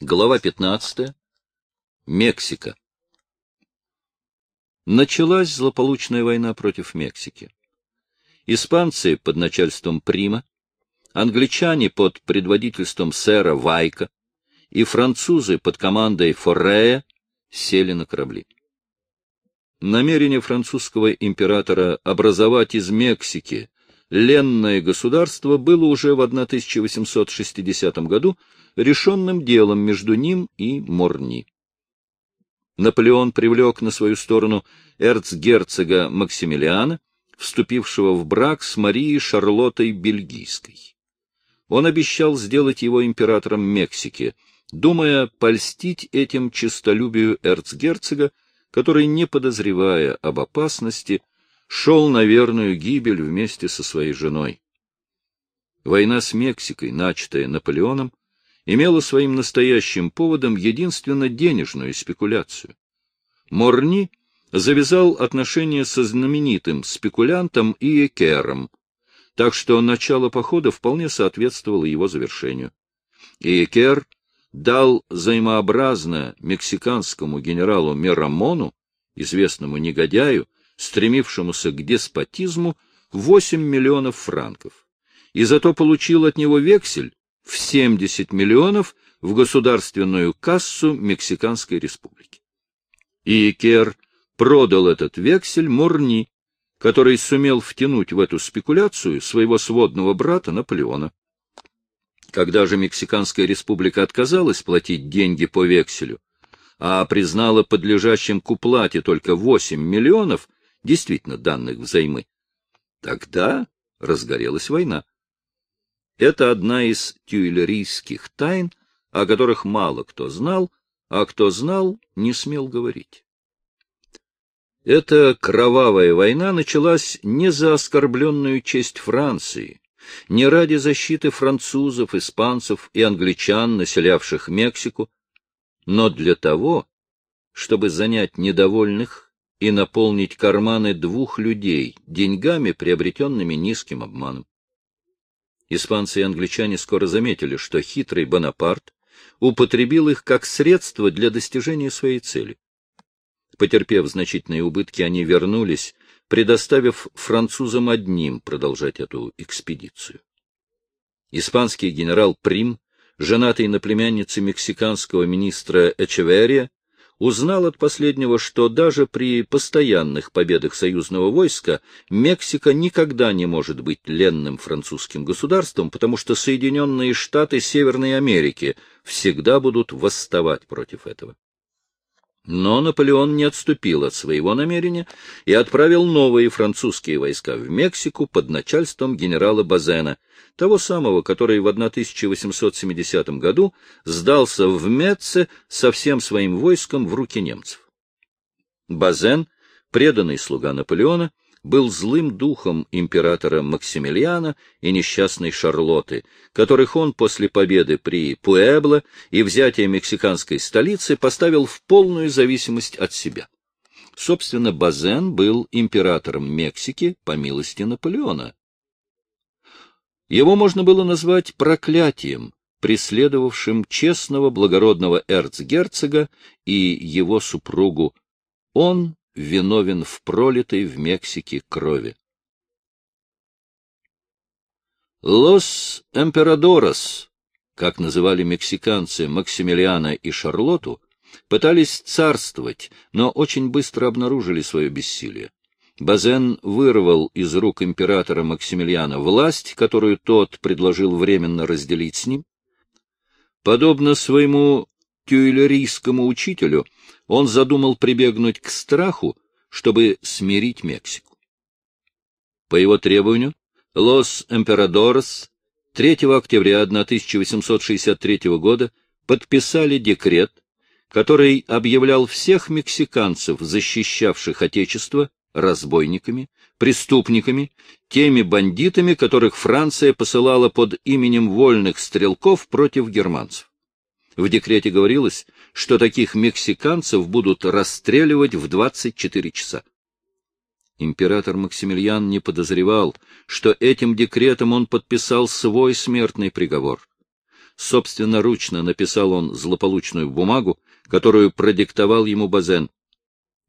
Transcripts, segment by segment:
Глава 15. Мексика. Началась злополучная война против Мексики. Испанцы под начальством Прима, англичане под предводительством сэра Вайка и французы под командой Форрея сели на корабли. Намерение французского императора образовать из Мексики ленное государство было уже в 1860 году решенным делом между ним и Морни. Наполеон привлек на свою сторону эрцгерцога Максимилиана, вступившего в брак с Марией Шарлоттой Бельгийской. Он обещал сделать его императором Мексики, думая польстить этим честолюбию эрцгерцога, который, не подозревая об опасности, шел на верную гибель вместе со своей женой. Война с Мексикой, начатая Наполеоном, имела своим настоящим поводом единственно денежную спекуляцию. Морни завязал отношения со знаменитым спекулянтом Иекером, так что начало похода вполне соответствовало его завершению. Иекер дал взаимообразно мексиканскому генералу Мерамону, известному негодяю, стремившемуся к деспотизму, 8 миллионов франков, и зато получил от него вексель в 70 миллионов в государственную кассу Мексиканской республики. И Кер продал этот вексель Мурни, который сумел втянуть в эту спекуляцию своего сводного брата Наполеона. Когда же Мексиканская республика отказалась платить деньги по векселю, а признала подлежащим к уплате только 8 миллионов, действительно данных взаймы, тогда разгорелась война. Это одна из тюильрийских тайн, о которых мало кто знал, а кто знал, не смел говорить. Эта кровавая война началась не за оскорбленную честь Франции, не ради защиты французов, испанцев и англичан, населявших Мексику, но для того, чтобы занять недовольных и наполнить карманы двух людей деньгами, приобретенными низким обманом. Испанцы и англичане скоро заметили, что хитрый Бонапарт употребил их как средство для достижения своей цели. Потерпев значительные убытки, они вернулись, предоставив французам одним продолжать эту экспедицию. Испанский генерал Прим, женатый на племяннице мексиканского министра Эчеверия, узнал от последнего, что даже при постоянных победах союзного войска Мексика никогда не может быть ленным французским государством, потому что Соединенные Штаты Северной Америки всегда будут восставать против этого. Но Наполеон не отступил от своего намерения и отправил новые французские войска в Мексику под начальством генерала Базена, того самого, который в 1870 году сдался в Мецце со всем своим войском в руки немцев. Базен, преданный слуга Наполеона, был злым духом императора Максимилиана и несчастной Шарлотты, которых он после победы при Пуэбло и взятия мексиканской столицы поставил в полную зависимость от себя. Собственно, Базен был императором Мексики по милости Наполеона. Его можно было назвать проклятием, преследовавшим честного благородного эрцгерцога и его супругу. Он виновен в пролитой в Мексике крови. «Лос Эмперадорос», как называли мексиканцы Максимилиана и Шарлоту, пытались царствовать, но очень быстро обнаружили свое бессилие. Базен вырвал из рук императора Максимилиана власть, которую тот предложил временно разделить с ним. Подобно своему тюильрийскому учителю, он задумал прибегнуть к страху, чтобы смирить Мексику. По его требованию, Лос Эмперадорес 3 октября 1863 года подписали декрет, который объявлял всех мексиканцев, защищавших Отечество, разбойниками, преступниками, теми бандитами, которых Франция посылала под именем вольных стрелков против германцев. В декрете говорилось, что таких мексиканцев будут расстреливать в 24 часа. Император Максимилиан не подозревал, что этим декретом он подписал свой смертный приговор. Собственноручно написал он злополучную бумагу, которую продиктовал ему Базен.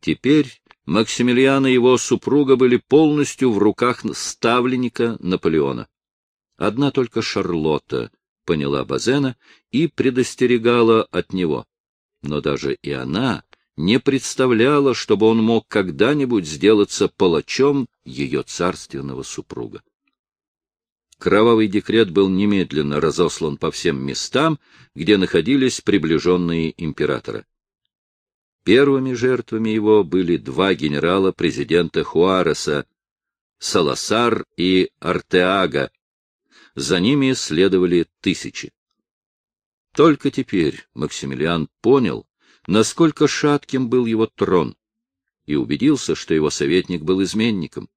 Теперь Максимилиан и его супруга были полностью в руках ставленника Наполеона. Одна только Шарлотта поняла Базена и предостерегала от него. Но даже и она не представляла, чтобы он мог когда-нибудь сделаться палачом ее царственного супруга. Кровавый декрет был немедленно разослан по всем местам, где находились приближенные императора. Первыми жертвами его были два генерала президента Хуареса, Саласар и Артеага. За ними следовали тысячи. Только теперь Максимилиан понял, насколько шатким был его трон, и убедился, что его советник был изменником.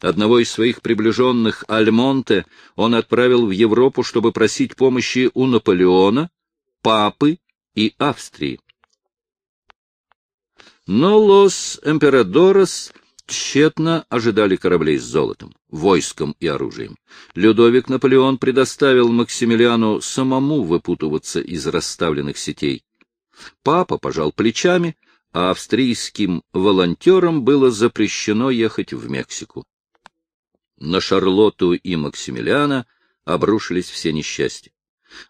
Одного из своих приближенных, Альмонте, он отправил в Европу, чтобы просить помощи у Наполеона, Папы и Австрии. Но Лос Эмперадорос тщетно ожидали кораблей с золотом, войском и оружием. Людовик Наполеон предоставил Максимилиану самому выпутываться из расставленных сетей. Папа пожал плечами, а австрийским волонтерам было запрещено ехать в Мексику. На Шарлотту и Максимилиана обрушились все несчастья.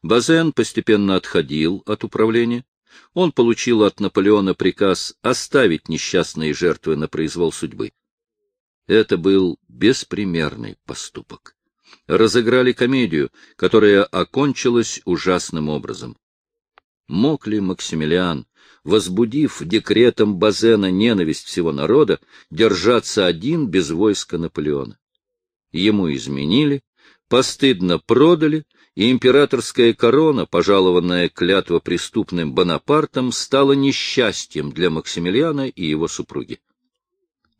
Базен постепенно отходил от управления. Он получил от Наполеона приказ оставить несчастные жертвы на произвол судьбы. Это был беспримерный поступок. Разыграли комедию, которая окончилась ужасным образом. Мог ли Максимилиан, возбудив декретом Базена ненависть всего народа, держаться один без войска Наполеона? Ему изменили, постыдно продали, и императорская корона, пожалованная клятва преступным Бонапартом, стала несчастьем для Максимилиана и его супруги.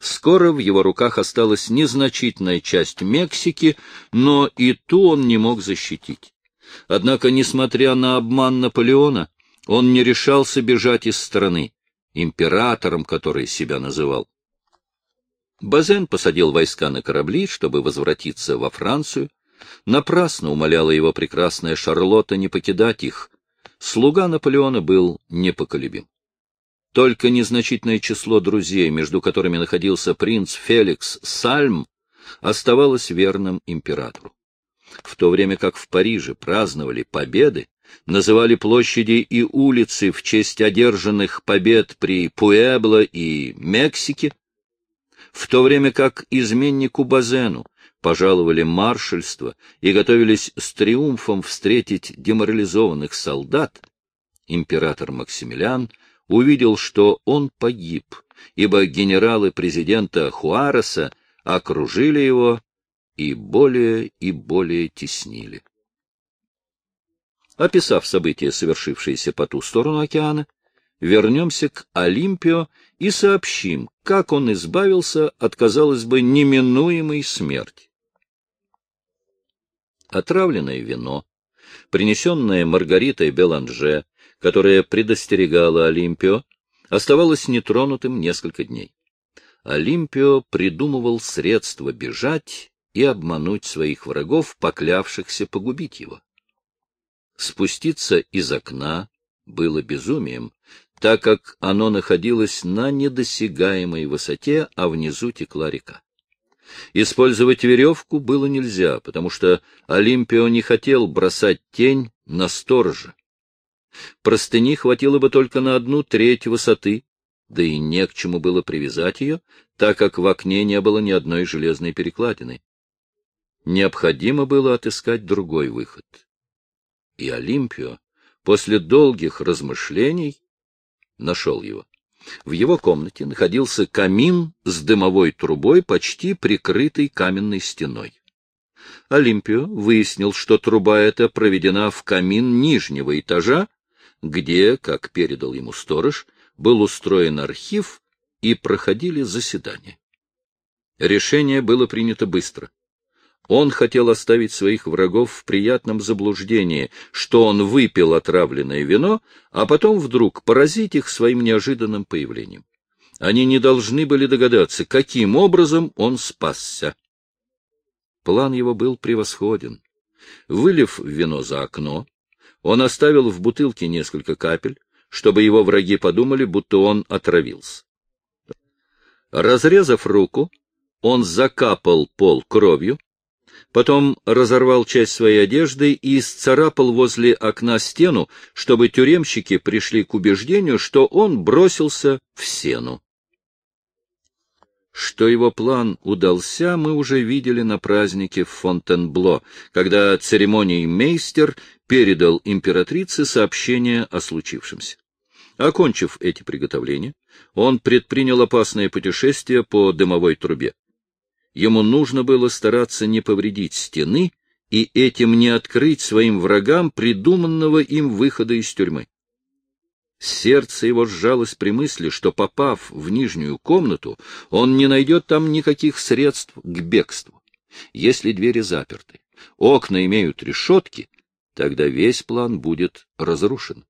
Скоро в его руках осталась незначительная часть Мексики, но и ту он не мог защитить. Однако, несмотря на обман Наполеона, он не решался бежать из страны, императором, который себя называл. Базен посадил войска на корабли, чтобы возвратиться во Францию. Напрасно умоляла его прекрасная Шарлотта не покидать их. Слуга Наполеона был непоколебим. Только незначительное число друзей, между которыми находился принц Феликс Сальм, оставалось верным императору. В то время как в Париже праздновали победы, называли площади и улицы в честь одержанных побед при Пуэбло и Мексике, в то время как изменнику Базену пожаловали маршальство и готовились с триумфом встретить деморализованных солдат, император Максимилиан увидел, что он погиб, ибо генералы президента Хуареса окружили его и более и более теснили. Описав события, совершившиеся по ту сторону океана, вернемся к Олимпио и сообщим, как он избавился от, казалось бы, неминуемой смерти. Отравленное вино, принесенное Маргаритой Беланже, которая предостерегала Олимпио, оставалось нетронутым несколько дней. Олимпио придумывал средства бежать и обмануть своих врагов, поклявшихся погубить его. Спуститься из окна было безумием, так как оно находилось на недосягаемой высоте, а внизу текла река. Использовать веревку было нельзя, потому что Олимпио не хотел бросать тень на сторожа. Простыни хватило бы только на одну треть высоты, да и не к чему было привязать ее, так как в окне не было ни одной железной перекладины. Необходимо было отыскать другой выход. И Олимпио после долгих размышлений нашел его. В его комнате находился камин с дымовой трубой, почти прикрытый каменной стеной. Олимпио выяснил, что труба эта проведена в камин нижнего этажа, где, как передал ему сторож, был устроен архив и проходили заседания. Решение было принято быстро. Он хотел оставить своих врагов в приятном заблуждении, что он выпил отравленное вино, а потом вдруг поразить их своим неожиданным появлением. Они не должны были догадаться, каким образом он спасся. План его был превосходен. Вылив вино за окно, Он оставил в бутылке несколько капель, чтобы его враги подумали, будто он отравился. Разрезав руку, он закапал пол кровью, потом разорвал часть своей одежды и сцарапал возле окна стену, чтобы тюремщики пришли к убеждению, что он бросился в сену. Что его план удался, мы уже видели на празднике в Фонтенбло, когда церемоний мейстер передал императрице сообщение о случившемся. Окончив эти приготовления, он предпринял опасное путешествие по дымовой трубе. Ему нужно было стараться не повредить стены и этим не открыть своим врагам придуманного им выхода из тюрьмы. Сердце его сжалось при мысли, что, попав в нижнюю комнату, он не найдет там никаких средств к бегству. Если двери заперты, окна имеют решетки, тогда весь план будет разрушен.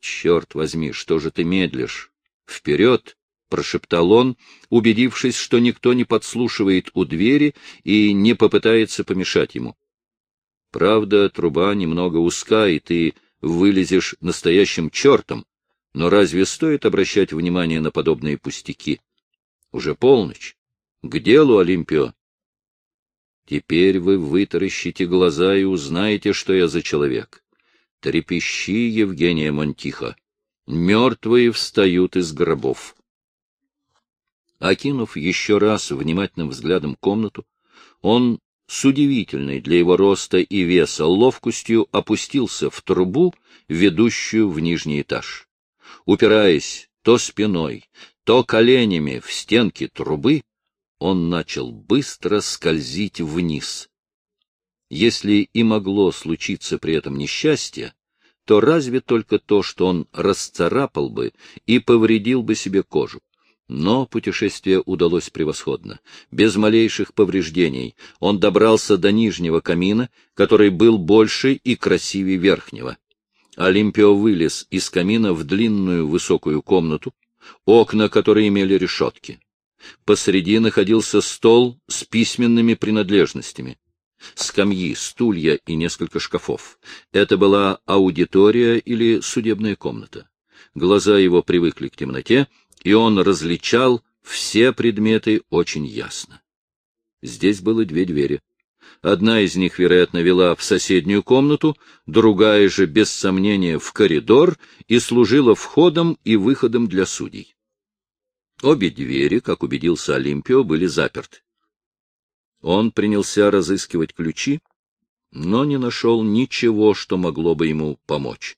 Черт возьми, что же ты медлишь? Вперед! — прошептал он, убедившись, что никто не подслушивает у двери и не попытается помешать ему. Правда, труба немного узка, и ты вылезешь настоящим чертом, но разве стоит обращать внимание на подобные пустяки? Уже полночь. К делу, Олимпио. Теперь вы вытаращите глаза и узнаете, что я за человек. Трепещи, Евгения Монтиха. Мертвые встают из гробов. Окинув еще раз внимательным взглядом комнату, он с удивительной для его роста и веса ловкостью опустился в трубу, ведущую в нижний этаж. Упираясь то спиной, то коленями в стенки трубы, он начал быстро скользить вниз. Если и могло случиться при этом несчастье, то разве только то, что он расцарапал бы и повредил бы себе кожу. Но путешествие удалось превосходно. Без малейших повреждений он добрался до нижнего камина, который был больше и красивее верхнего. Олимпио вылез из камина в длинную высокую комнату, окна которой имели решетки. Посреди находился стол с письменными принадлежностями. Скамьи, стулья и несколько шкафов. Это была аудитория или судебная комната. Глаза его привыкли к темноте, и он различал все предметы очень ясно. Здесь было две двери. Одна из них, вероятно, вела в соседнюю комнату, другая же, без сомнения, в коридор и служила входом и выходом для судей. Обе двери, как убедился Олимпио, были заперты. Он принялся разыскивать ключи, но не нашел ничего, что могло бы ему помочь.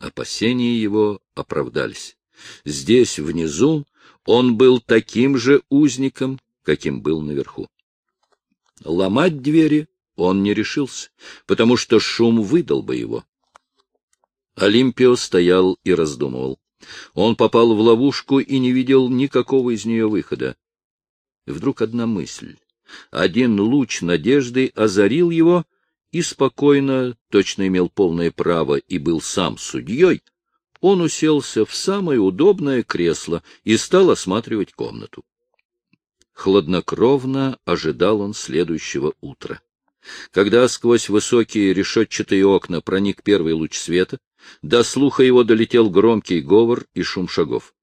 Опасения его оправдались. Здесь, внизу, он был таким же узником, каким был наверху. Ломать двери он не решился, потому что шум выдал бы его. Олимпио стоял и раздумывал. Он попал в ловушку и не видел никакого из нее выхода. Вдруг одна мысль, один луч надежды озарил его, и спокойно, точно имел полное право и был сам судьей, он уселся в самое удобное кресло и стал осматривать комнату. Хладнокровно ожидал он следующего утра. Когда сквозь высокие решетчатые окна проник первый луч света, до слуха его долетел громкий говор и шум шагов.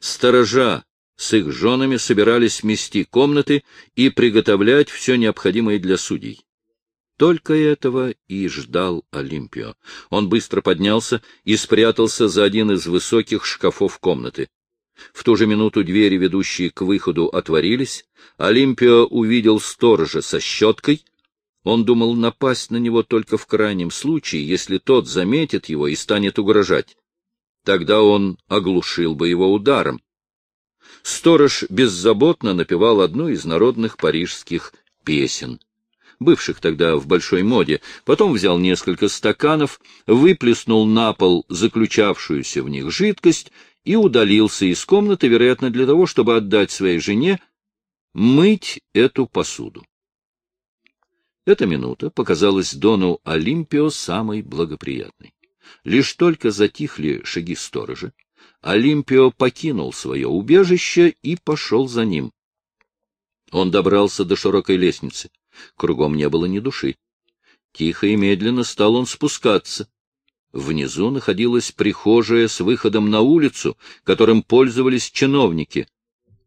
Сторожа с их женами собирались мести комнаты и приготовлять все необходимое для судей. Только этого и ждал Олимпио. Он быстро поднялся и спрятался за один из высоких шкафов комнаты. В ту же минуту двери, ведущие к выходу, отворились. Олимпио увидел сторожа со щеткой. Он думал напасть на него только в крайнем случае, если тот заметит его и станет угрожать. Тогда он оглушил бы его ударом. Сторож беззаботно напевал одну из народных парижских песен бывших тогда в большой моде, потом взял несколько стаканов, выплеснул на пол заключавшуюся в них жидкость и удалился из комнаты, вероятно, для того, чтобы отдать своей жене мыть эту посуду. Эта минута показалась Дону Олимпио самой благоприятной. Лишь только затихли шаги сторожа, Олимпио покинул свое убежище и пошел за ним. Он добрался до широкой лестницы. Кругом не было ни души. Тихо и медленно стал он спускаться. Внизу находилась прихожая с выходом на улицу, которым пользовались чиновники.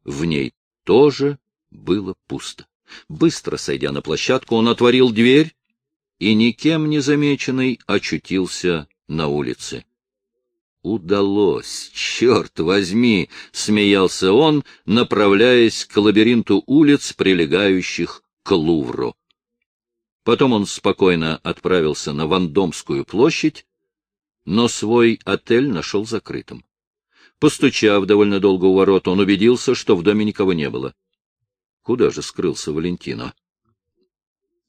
В ней тоже было пусто. Быстро сойдя на площадку, он отворил дверь и, никем не замеченный, очутился на улице. «Удалось! Черт возьми!» — смеялся он, направляясь к лабиринту улиц, прилегающих к Лувру. Потом он спокойно отправился на Вандомскую площадь, но свой отель нашел закрытым. Постучав довольно долго у ворот, он убедился, что в доме никого не было. Куда же скрылся Валентино?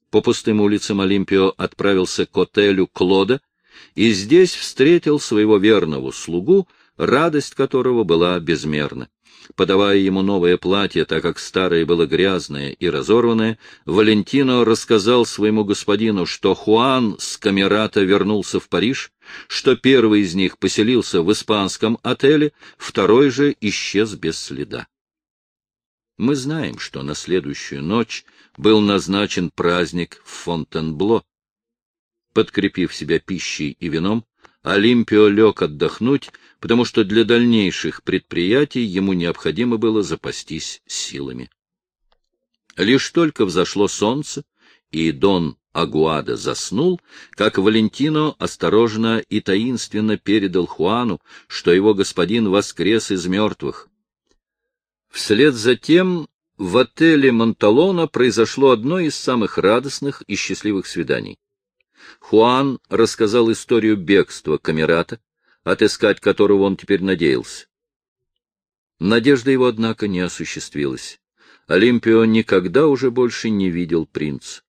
По пустым улицам Олимпио отправился к отелю Клода и здесь встретил своего верного слугу, радость которого была безмерна. Подавая ему новое платье, так как старое было грязное и разорванное, Валентино рассказал своему господину, что Хуан с Камерата вернулся в Париж, что первый из них поселился в испанском отеле, второй же исчез без следа. Мы знаем, что на следующую ночь был назначен праздник в Фонтенбло. Подкрепив себя пищей и вином, Олимпио лег отдохнуть, потому что для дальнейших предприятий ему необходимо было запастись силами. Лишь только взошло солнце, и Дон Агуада заснул, как Валентино осторожно и таинственно передал Хуану, что его господин воскрес из мертвых. Вслед за тем в отеле Монталона произошло одно из самых радостных и счастливых свиданий. Хуан рассказал историю бегства Камерата, отыскать которого он теперь надеялся. Надежда его, однако, не осуществилась. Олимпио никогда уже больше не видел принца.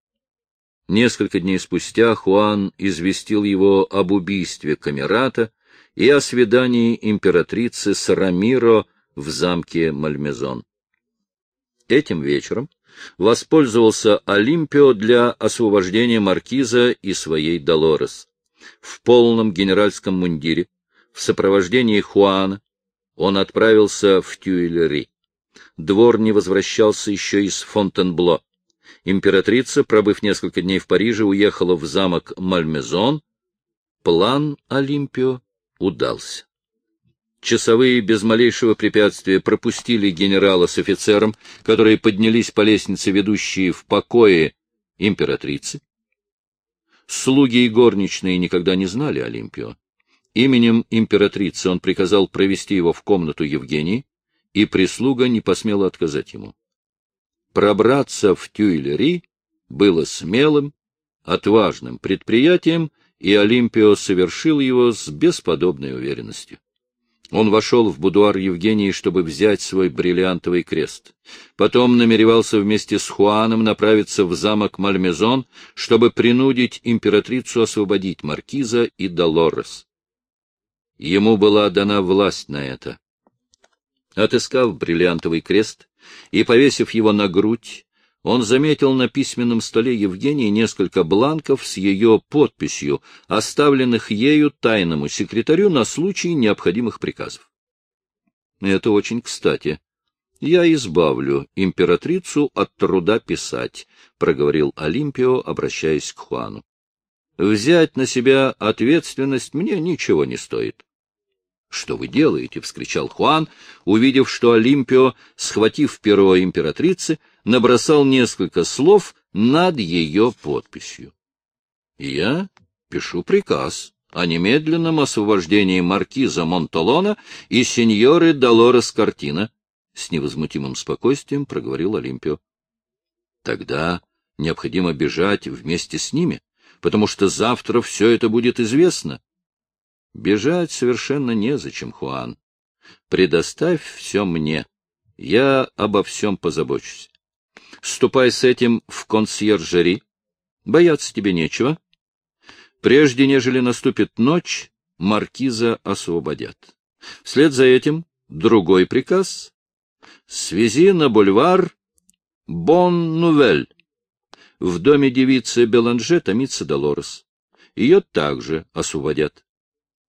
Несколько дней спустя Хуан известил его об убийстве Камерата и о свидании императрицы с Рамиро в замке Мальмезон. Этим вечером воспользовался Олимпио для освобождения маркиза и своей Долорес. В полном генеральском мундире, в сопровождении Хуана, он отправился в Тюильри. Двор не возвращался еще из Фонтенбло. Императрица, пробыв несколько дней в Париже, уехала в замок Мальмезон. План Олимпио удался. Часовые без малейшего препятствия пропустили генерала с офицером, которые поднялись по лестнице, ведущей в покое императрицы. Слуги и горничные никогда не знали Олимпио. Именем императрицы он приказал провести его в комнату Евгении, и прислуга не посмела отказать ему. Пробраться в Тюильри было смелым, отважным предприятием, и Олимпио совершил его с бесподобной уверенностью. Он вошел в будуар Евгении, чтобы взять свой бриллиантовый крест. Потом намеревался вместе с Хуаном направиться в замок Мальмезон, чтобы принудить императрицу освободить маркиза и Долорес. Ему была дана власть на это. Отыскав бриллиантовый крест и повесив его на грудь, он заметил на письменном столе Евгении несколько бланков с ее подписью, оставленных ею тайному секретарю на случай необходимых приказов. Это очень кстати. Я избавлю императрицу от труда писать, — проговорил Олимпио, обращаясь к Хуану. Взять на себя ответственность мне ничего не стоит. — Что вы делаете? — вскричал Хуан, увидев, что Олимпио, схватив перо императрицы, набросал несколько слов над ее подписью. — Я пишу приказ о немедленном освобождении маркиза Монтолона и сеньоры Долорес Картина, — с невозмутимым спокойствием проговорил Олимпио. — Тогда необходимо бежать вместе с ними, потому что завтра все это будет известно. Бежать совершенно незачем, Хуан. Предоставь все мне. Я обо всем позабочусь. Ступай с этим в консьержери. Бояться тебе нечего. Прежде нежели наступит ночь, маркиза освободят. Вслед за этим другой приказ. Связи на бульвар Бон-Нувель. В доме девицы Беланже томится Долорес. Ее также освободят.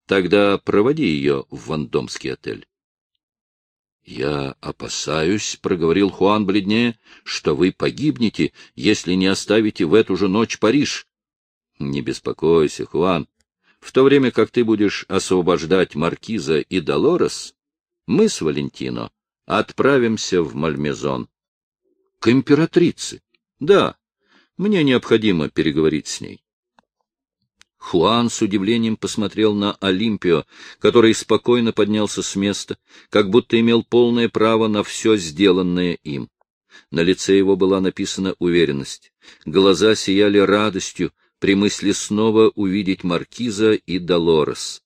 Тогда проводи ее в Вандомский отель. — Я опасаюсь, — проговорил Хуан бледнее, — что вы погибнете, если не оставите в эту же ночь Париж. Не беспокойся, Хуан. В то время как ты будешь освобождать Маркиза и Долорес, мы с Валентино отправимся в Мальмезон. — К императрице? — Да. Мне необходимо переговорить с ней. Хуан с удивлением посмотрел на Олимпио, который спокойно поднялся с места, как будто имел полное право на все сделанное им. На лице его была написана уверенность. Глаза сияли радостью при мысли снова увидеть Маркиза и Долорес.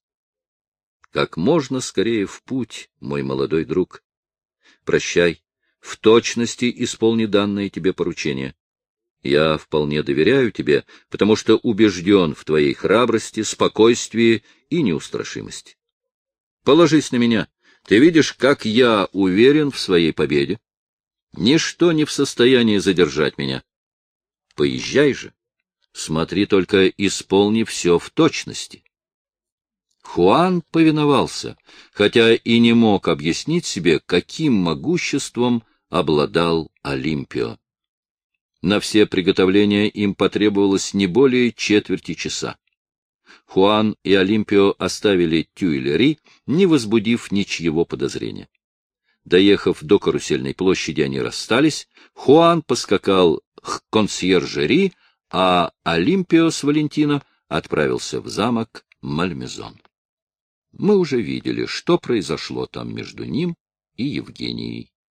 Как можно скорее в путь, мой молодой друг. Прощай, в точности исполни данное тебе поручение. Я вполне доверяю тебе, потому что убежден в твоей храбрости, спокойствии и неустрашимости. Положись на меня. Ты видишь, как я уверен в своей победе. Ничто не в состоянии задержать меня. Поезжай же. Смотри только, исполни все в точности. Хуан повиновался, хотя и не мог объяснить себе, каким могуществом обладал Олимпио. На все приготовления им потребовалось не более четверти часа. Хуан и Олимпио оставили Тюильри, не возбудив ничьего подозрения. Доехав до карусельной площади, они расстались. Хуан поскакал к консьержери, а Олимпио с Валентино отправился в замок Мальмезон. Мы уже видели, что произошло там между ним и Евгенией.